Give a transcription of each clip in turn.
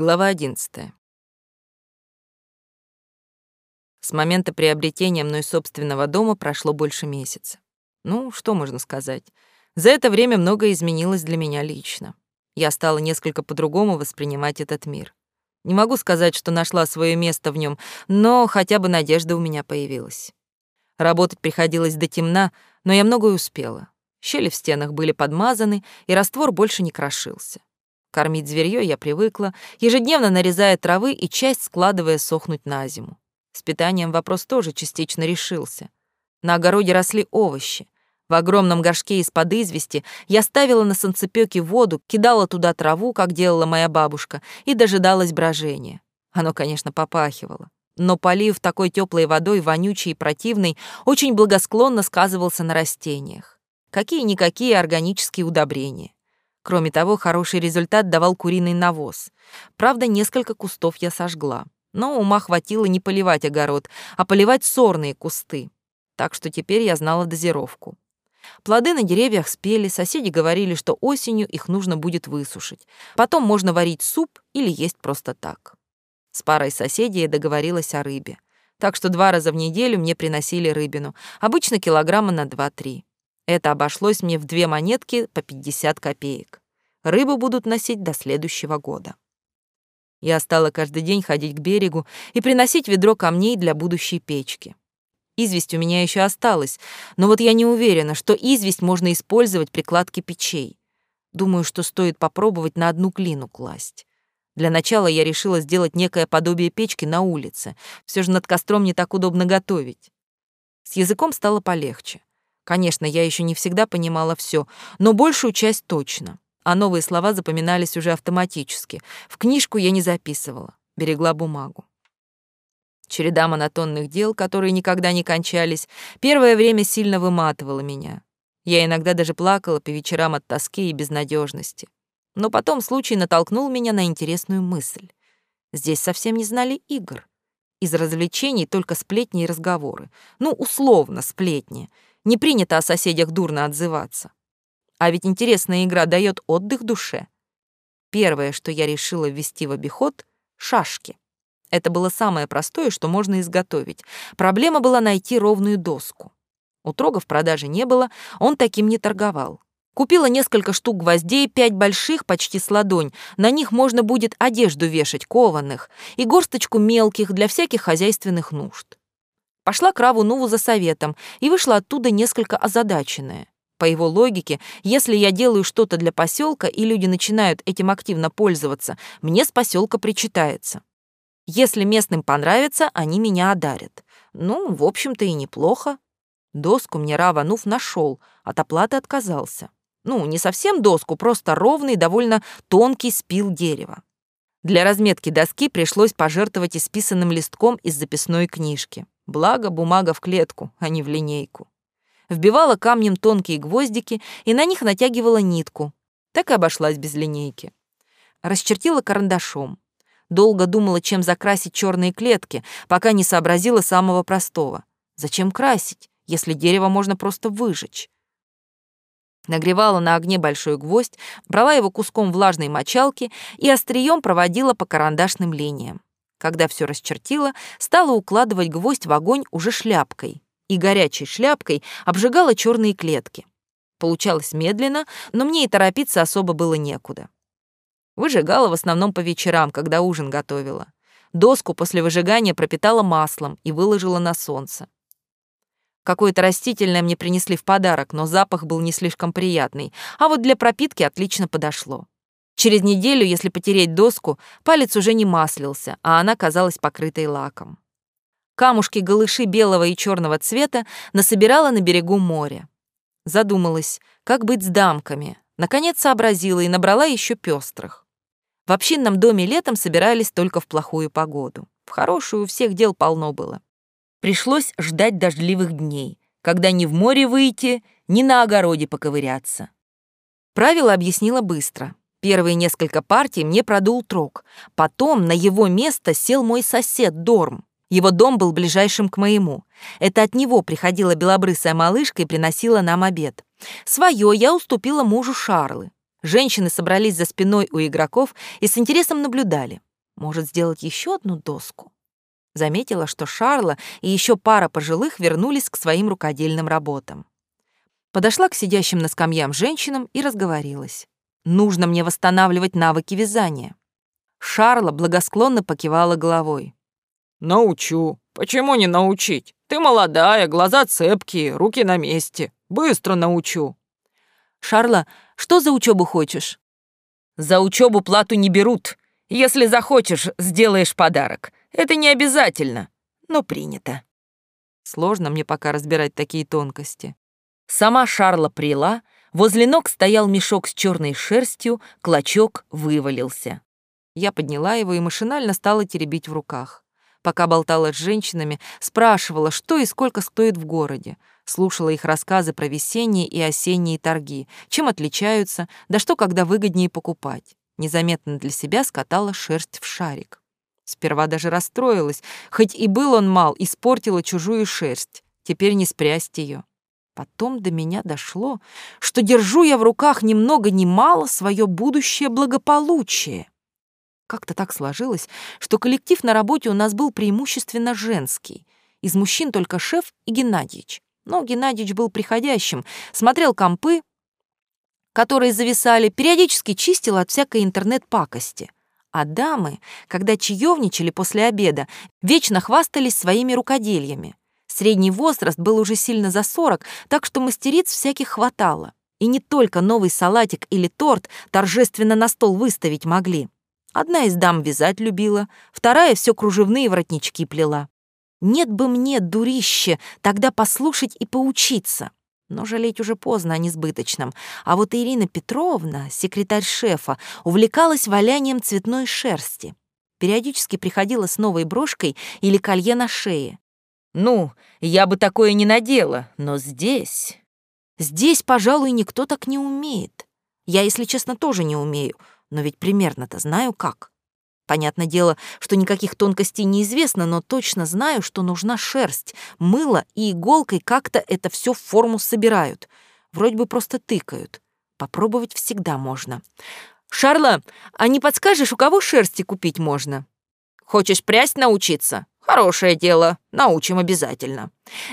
Глава 11. С момента приобретения мной собственного дома прошло больше месяца. Ну, что можно сказать? За это время многое изменилось для меня лично. Я стала несколько по-другому воспринимать этот мир. Не могу сказать, что нашла свое место в нем, но хотя бы надежда у меня появилась. Работать приходилось до темна, но я многое успела. Щели в стенах были подмазаны, и раствор больше не крошился. Кормить зверьё я привыкла, ежедневно нарезая травы и часть складывая сохнуть на зиму. С питанием вопрос тоже частично решился. На огороде росли овощи. В огромном горшке из-под извести я ставила на санцепёке воду, кидала туда траву, как делала моя бабушка, и дожидалась брожения. Оно, конечно, попахивало. Но полив такой теплой водой, вонючей и противной, очень благосклонно сказывался на растениях. Какие-никакие органические удобрения. Кроме того, хороший результат давал куриный навоз. Правда, несколько кустов я сожгла. Но ума хватило не поливать огород, а поливать сорные кусты. Так что теперь я знала дозировку. Плоды на деревьях спели, соседи говорили, что осенью их нужно будет высушить. Потом можно варить суп или есть просто так. С парой соседей я договорилась о рыбе. Так что два раза в неделю мне приносили рыбину, обычно килограмма на 2-3. Это обошлось мне в две монетки по 50 копеек. Рыбу будут носить до следующего года. Я стала каждый день ходить к берегу и приносить ведро камней для будущей печки. Известь у меня еще осталась, но вот я не уверена, что известь можно использовать при кладке печей. Думаю, что стоит попробовать на одну клину класть. Для начала я решила сделать некое подобие печки на улице. Все же над костром не так удобно готовить. С языком стало полегче. Конечно, я еще не всегда понимала все, но большую часть точно. А новые слова запоминались уже автоматически. В книжку я не записывала, берегла бумагу. Череда монотонных дел, которые никогда не кончались, первое время сильно выматывала меня. Я иногда даже плакала по вечерам от тоски и безнадежности. Но потом случай натолкнул меня на интересную мысль. Здесь совсем не знали игр. Из развлечений только сплетни и разговоры. Ну, условно, сплетни — не принято о соседях дурно отзываться. А ведь интересная игра дает отдых душе. Первое, что я решила ввести в обиход — шашки. Это было самое простое, что можно изготовить. Проблема была найти ровную доску. У Трога в продаже не было, он таким не торговал. Купила несколько штук гвоздей, пять больших, почти с ладонь. На них можно будет одежду вешать, кованых, и горсточку мелких для всяких хозяйственных нужд. Пошла к Раву Нуву за советом и вышла оттуда несколько озадаченная. По его логике, если я делаю что-то для поселка и люди начинают этим активно пользоваться, мне с поселка причитается. Если местным понравится, они меня одарят. Ну, в общем-то и неплохо. Доску мне Рава Нув нашел, от оплаты отказался. Ну, не совсем доску, просто ровный, довольно тонкий спил дерева. Для разметки доски пришлось пожертвовать исписанным листком из записной книжки. Благо, бумага в клетку, а не в линейку. Вбивала камнем тонкие гвоздики и на них натягивала нитку. Так и обошлась без линейки. Расчертила карандашом. Долго думала, чем закрасить черные клетки, пока не сообразила самого простого. Зачем красить, если дерево можно просто выжечь? Нагревала на огне большой гвоздь, брала его куском влажной мочалки и острием проводила по карандашным линиям. Когда все расчертила, стала укладывать гвоздь в огонь уже шляпкой. И горячей шляпкой обжигала черные клетки. Получалось медленно, но мне и торопиться особо было некуда. Выжигала в основном по вечерам, когда ужин готовила. Доску после выжигания пропитала маслом и выложила на солнце. Какое-то растительное мне принесли в подарок, но запах был не слишком приятный, а вот для пропитки отлично подошло. Через неделю, если потереть доску, палец уже не маслился, а она казалась покрытой лаком. Камушки-галыши белого и черного цвета насобирала на берегу моря. Задумалась, как быть с дамками. Наконец сообразила и набрала еще пестрых. В общинном доме летом собирались только в плохую погоду. В хорошую у всех дел полно было. Пришлось ждать дождливых дней, когда ни в море выйти, ни на огороде поковыряться. Правило объяснила быстро. Первые несколько партий мне продул Трог. Потом на его место сел мой сосед Дорм. Его дом был ближайшим к моему. Это от него приходила белобрысая малышка и приносила нам обед. Своё я уступила мужу Шарлы. Женщины собрались за спиной у игроков и с интересом наблюдали. Может, сделать еще одну доску? Заметила, что Шарла и еще пара пожилых вернулись к своим рукодельным работам. Подошла к сидящим на скамьям женщинам и разговорилась. Нужно мне восстанавливать навыки вязания. Шарла благосклонно покивала головой. «Научу. Почему не научить? Ты молодая, глаза цепкие, руки на месте. Быстро научу». «Шарла, что за учебу хочешь?» «За учебу плату не берут. Если захочешь, сделаешь подарок. Это не обязательно, но принято». Сложно мне пока разбирать такие тонкости. Сама Шарла прила, возле ног стоял мешок с черной шерстью, клочок вывалился. Я подняла его и машинально стала теребить в руках. Пока болтала с женщинами, спрашивала, что и сколько стоит в городе. Слушала их рассказы про весенние и осенние торги, чем отличаются, да что когда выгоднее покупать. Незаметно для себя скатала шерсть в шарик. Сперва даже расстроилась, хоть и был он мал, испортила чужую шерсть. Теперь не спрясть ее. Потом до меня дошло, что держу я в руках ни много ни мало свое будущее благополучие. Как-то так сложилось, что коллектив на работе у нас был преимущественно женский. Из мужчин только шеф и Геннадьевич. Но Геннадьевич был приходящим, смотрел компы, которые зависали, периодически чистил от всякой интернет-пакости. А дамы, когда чаевничали после обеда, вечно хвастались своими рукодельями. Средний возраст был уже сильно за сорок, так что мастериц всяких хватало. И не только новый салатик или торт торжественно на стол выставить могли. Одна из дам вязать любила, вторая все кружевные воротнички плела. Нет бы мне, дурище, тогда послушать и поучиться. Но жалеть уже поздно о несбыточном. А вот Ирина Петровна, секретарь шефа, увлекалась валянием цветной шерсти. Периодически приходила с новой брошкой или колье на шее. «Ну, я бы такое не надела, но здесь...» «Здесь, пожалуй, никто так не умеет. Я, если честно, тоже не умею, но ведь примерно-то знаю как. Понятное дело, что никаких тонкостей не известно, но точно знаю, что нужна шерсть, мыло и иголкой как-то это все в форму собирают. Вроде бы просто тыкают. Попробовать всегда можно. «Шарла, а не подскажешь, у кого шерсти купить можно?» «Хочешь прясть научиться? Хорошее дело, научим обязательно».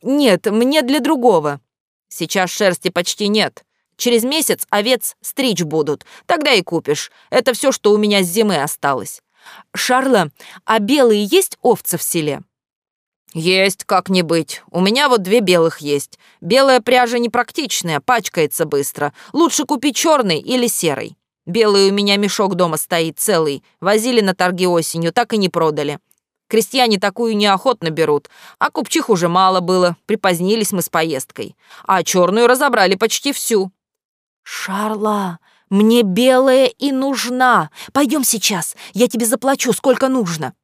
«Нет, мне для другого». «Сейчас шерсти почти нет. Через месяц овец стричь будут, тогда и купишь. Это все, что у меня с зимы осталось». «Шарла, а белые есть овцы в селе?» «Есть, как не быть. У меня вот две белых есть. Белая пряжа непрактичная, пачкается быстро. Лучше купи черный или серый. Белый у меня мешок дома стоит целый. Возили на торги осенью, так и не продали. Крестьяне такую неохотно берут, а купчих уже мало было, припозднились мы с поездкой. А черную разобрали почти всю. «Шарла, мне белая и нужна. Пойдем сейчас, я тебе заплачу, сколько нужно».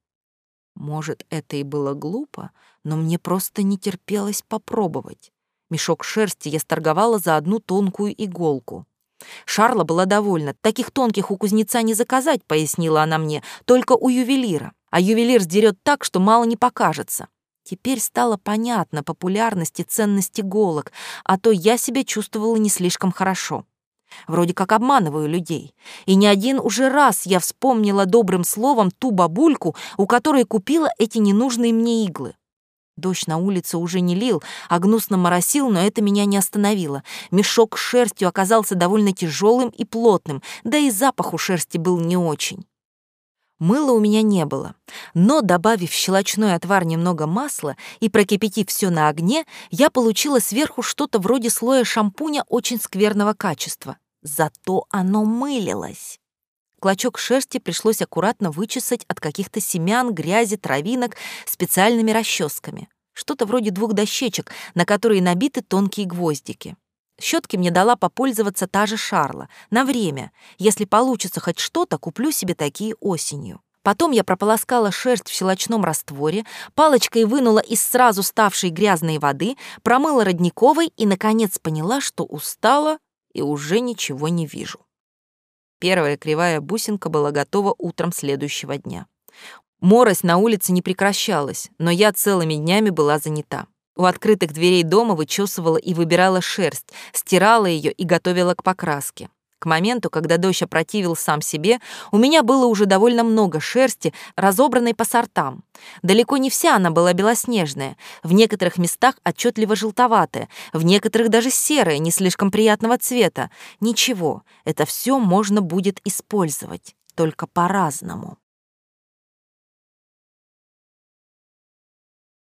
Может, это и было глупо, но мне просто не терпелось попробовать. Мешок шерсти я сторговала за одну тонкую иголку. Шарла была довольна. Таких тонких у кузнеца не заказать, пояснила она мне, только у ювелира. А ювелир сдерет так, что мало не покажется. Теперь стало понятно популярность и ценность иголок, а то я себя чувствовала не слишком хорошо. Вроде как обманываю людей. И не один уже раз я вспомнила добрым словом ту бабульку, у которой купила эти ненужные мне иглы. Дождь на улице уже не лил, а гнусно моросил, но это меня не остановило. Мешок с шерстью оказался довольно тяжелым и плотным, да и запах у шерсти был не очень. Мыла у меня не было, но, добавив в щелочной отвар немного масла и прокипятив все на огне, я получила сверху что-то вроде слоя шампуня очень скверного качества. Зато оно мылилось. Клочок шерсти пришлось аккуратно вычесать от каких-то семян, грязи, травинок специальными расческами. Что-то вроде двух дощечек, на которые набиты тонкие гвоздики. Щетки мне дала попользоваться та же Шарла. На время. Если получится хоть что-то, куплю себе такие осенью. Потом я прополоскала шерсть в щелочном растворе, палочкой вынула из сразу ставшей грязной воды, промыла родниковой и, наконец, поняла, что устала и уже ничего не вижу. Первая кривая бусинка была готова утром следующего дня. Морось на улице не прекращалась, но я целыми днями была занята. У открытых дверей дома вычесывала и выбирала шерсть, стирала ее и готовила к покраске. К моменту, когда дождь опротивил сам себе, у меня было уже довольно много шерсти, разобранной по сортам. Далеко не вся она была белоснежная, в некоторых местах отчетливо желтоватая, в некоторых даже серая, не слишком приятного цвета. Ничего, это все можно будет использовать, только по-разному.